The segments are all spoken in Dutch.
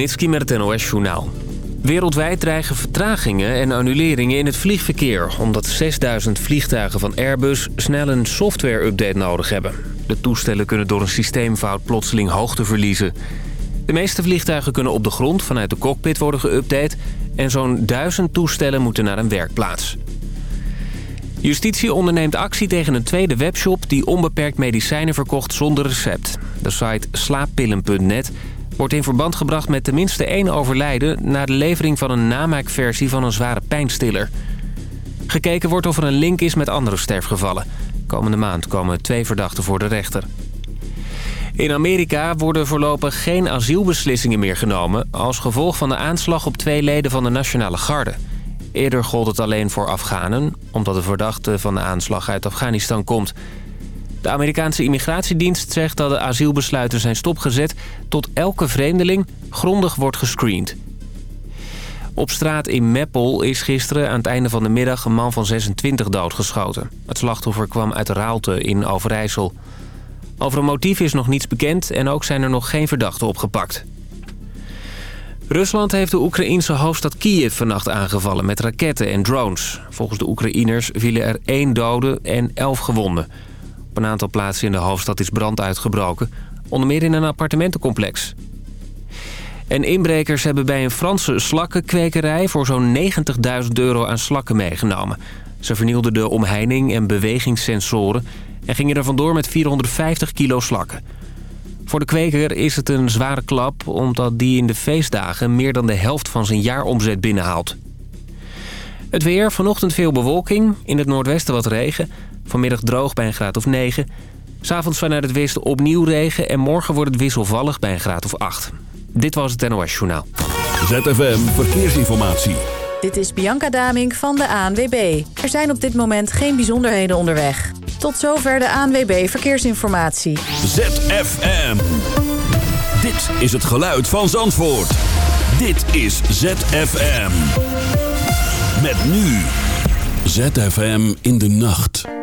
Met het NOS-journaal. Wereldwijd dreigen vertragingen en annuleringen in het vliegverkeer... omdat 6000 vliegtuigen van Airbus snel een software-update nodig hebben. De toestellen kunnen door een systeemfout plotseling hoogte verliezen. De meeste vliegtuigen kunnen op de grond vanuit de cockpit worden geüpdate... en zo'n 1000 toestellen moeten naar een werkplaats. Justitie onderneemt actie tegen een tweede webshop... die onbeperkt medicijnen verkocht zonder recept. De site slaappillen.net wordt in verband gebracht met tenminste één overlijden... na de levering van een namaakversie van een zware pijnstiller. Gekeken wordt of er een link is met andere sterfgevallen. Komende maand komen twee verdachten voor de rechter. In Amerika worden voorlopig geen asielbeslissingen meer genomen... als gevolg van de aanslag op twee leden van de Nationale Garde. Eerder gold het alleen voor Afghanen... omdat de verdachte van de aanslag uit Afghanistan komt... De Amerikaanse immigratiedienst zegt dat de asielbesluiten zijn stopgezet... tot elke vreemdeling grondig wordt gescreend. Op straat in Meppel is gisteren aan het einde van de middag een man van 26 doodgeschoten. Het slachtoffer kwam uit Raalte in Overijssel. Over een motief is nog niets bekend en ook zijn er nog geen verdachten opgepakt. Rusland heeft de Oekraïense hoofdstad Kiev vannacht aangevallen met raketten en drones. Volgens de Oekraïners vielen er één dode en elf gewonden. Op een aantal plaatsen in de hoofdstad is brand uitgebroken. Onder meer in een appartementencomplex. En inbrekers hebben bij een Franse slakkenkwekerij... voor zo'n 90.000 euro aan slakken meegenomen. Ze vernielden de omheining en bewegingssensoren... en gingen er vandoor met 450 kilo slakken. Voor de kweker is het een zware klap... omdat die in de feestdagen meer dan de helft van zijn jaaromzet binnenhaalt. Het weer, vanochtend veel bewolking, in het noordwesten wat regen... Vanmiddag droog bij een graad of 9. S'avonds vanuit het westen opnieuw regen en morgen wordt het wisselvallig bij een graad of 8. Dit was het NOS Journaal. ZFM Verkeersinformatie. Dit is Bianca Daming van de ANWB. Er zijn op dit moment geen bijzonderheden onderweg. Tot zover de ANWB Verkeersinformatie. ZFM. Dit is het geluid van Zandvoort. Dit is ZFM. Met nu. ZFM in de nacht.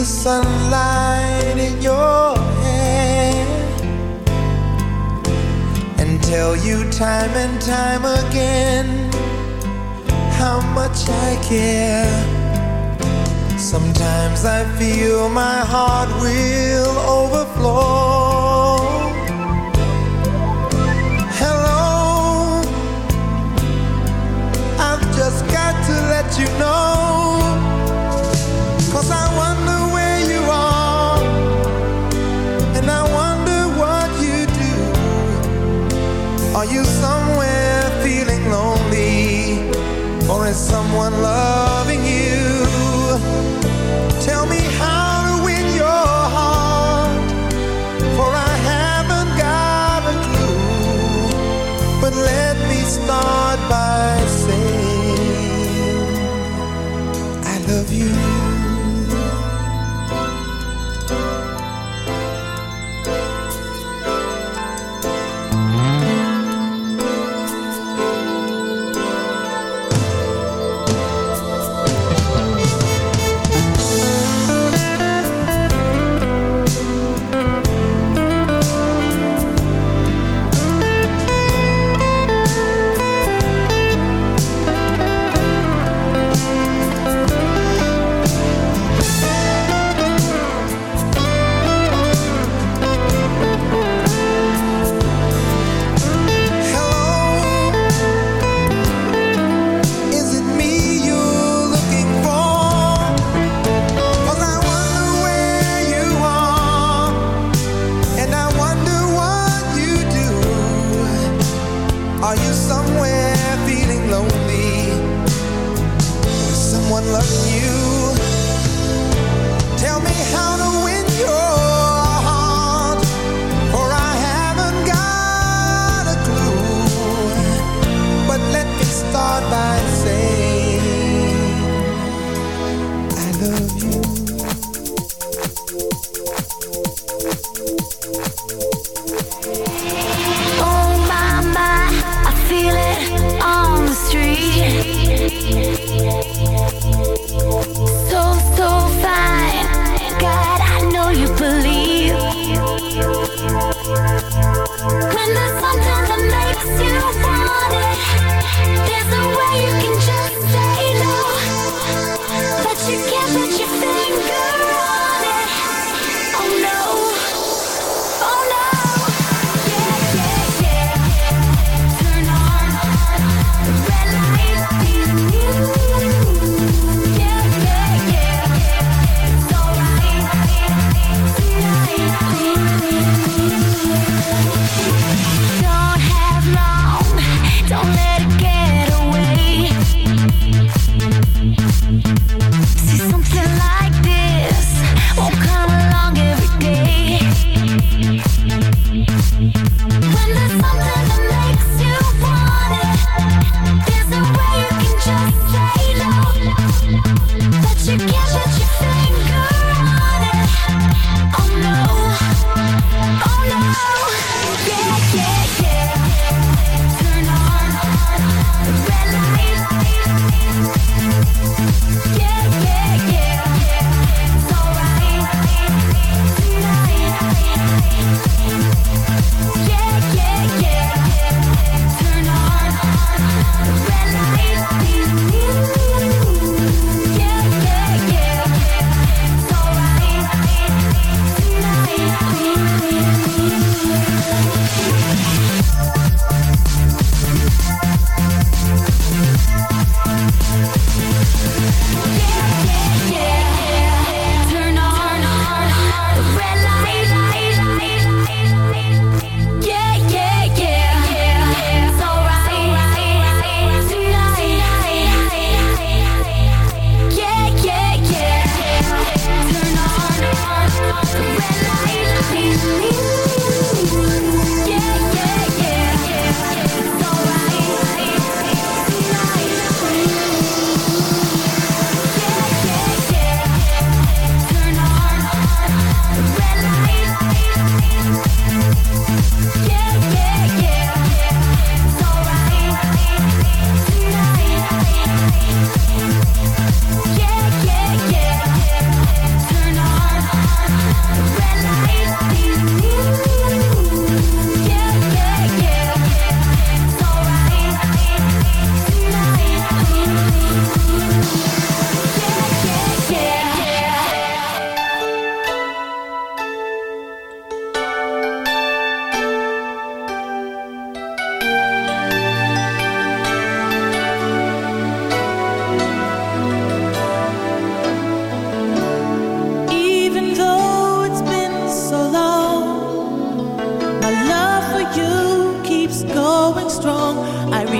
the sunlight in your hand, and tell you time and time again how much I care. Sometimes I feel my heart will overflow.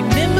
remember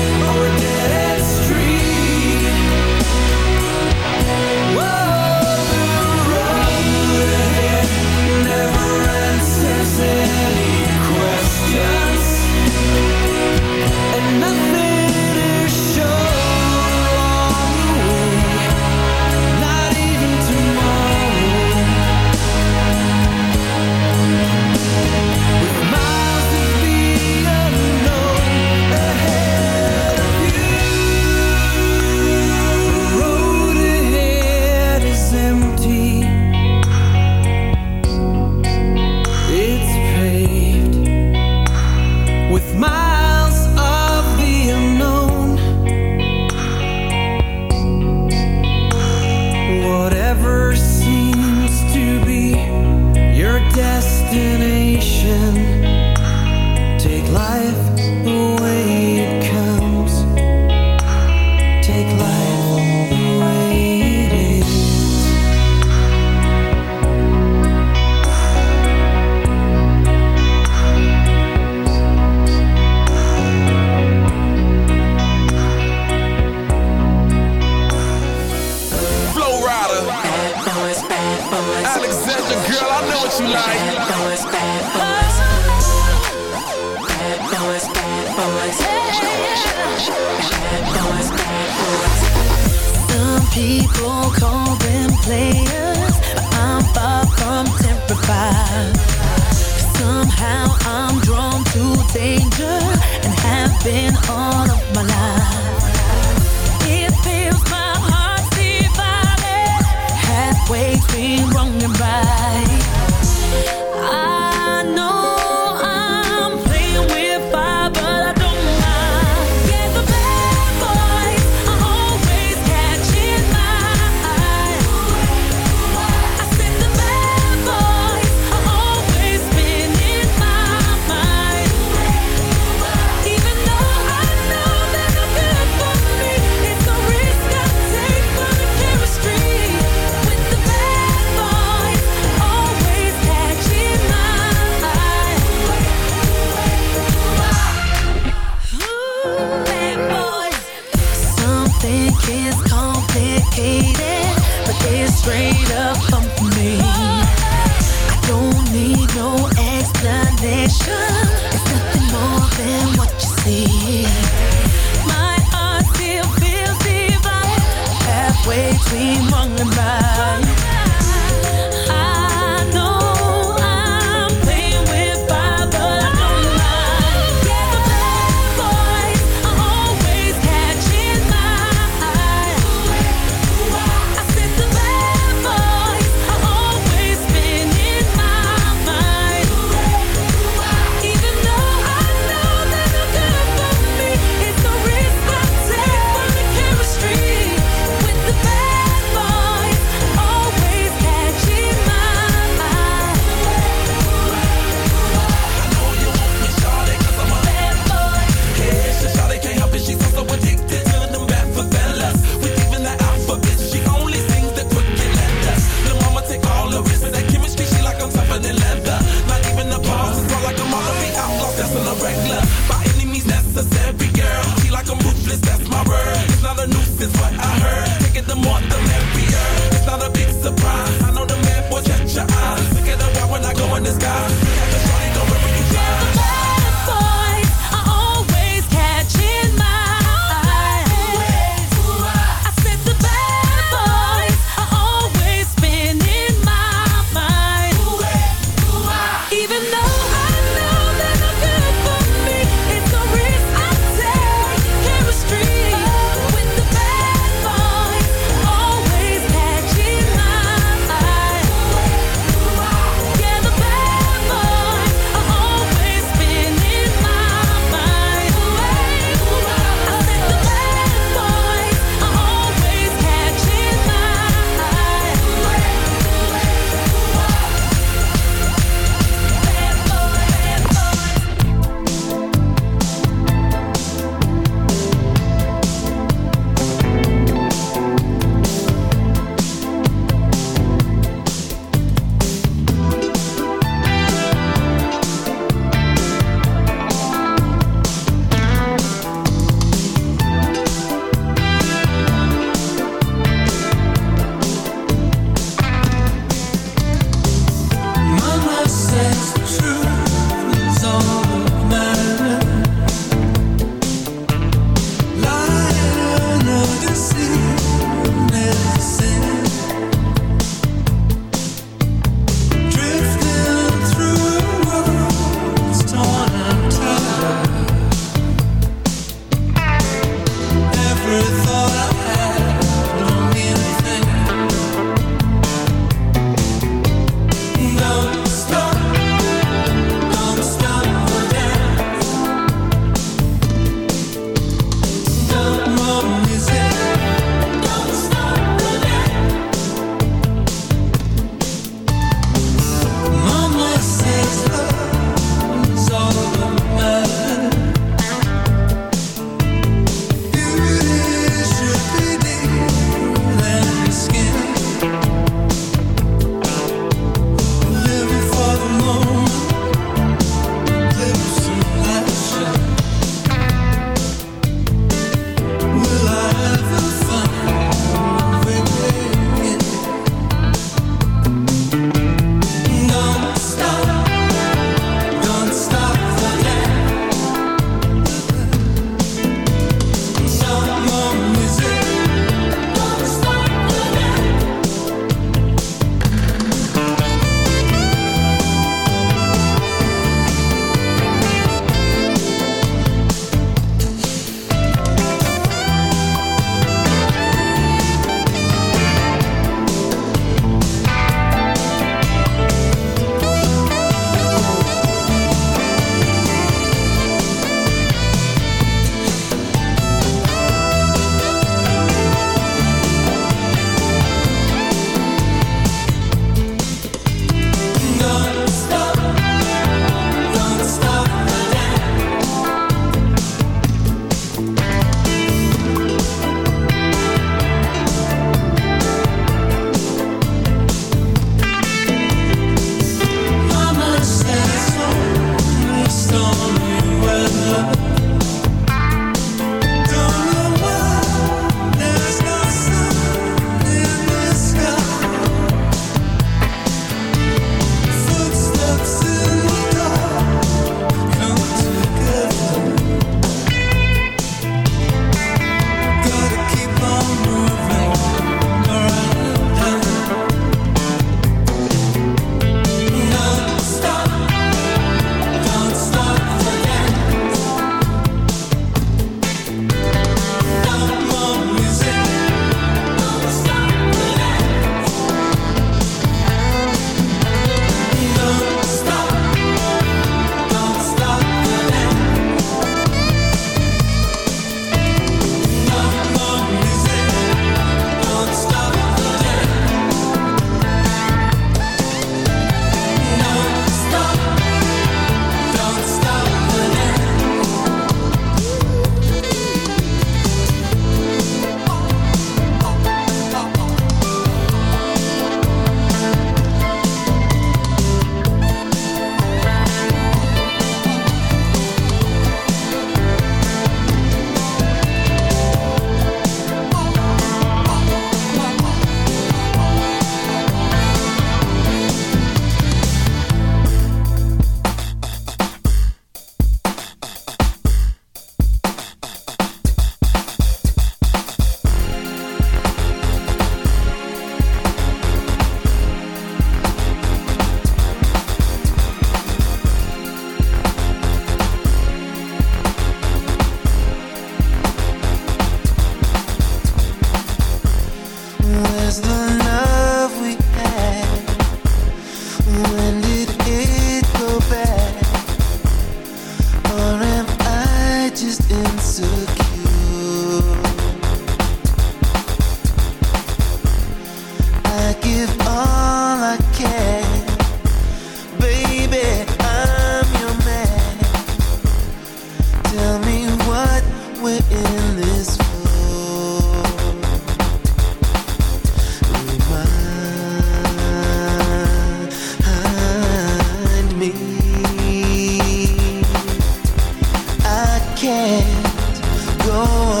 can't go on.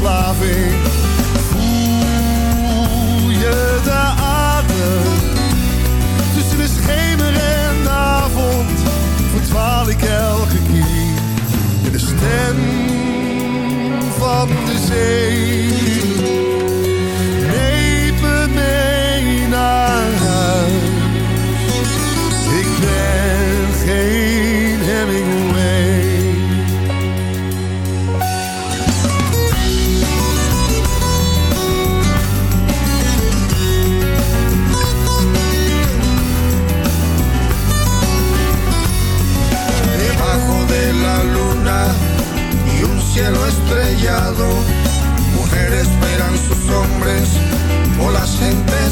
verslaving. Voel je de adem tussen de schemer en de avond? Verdwaal ik elke keer in de stem van de zee.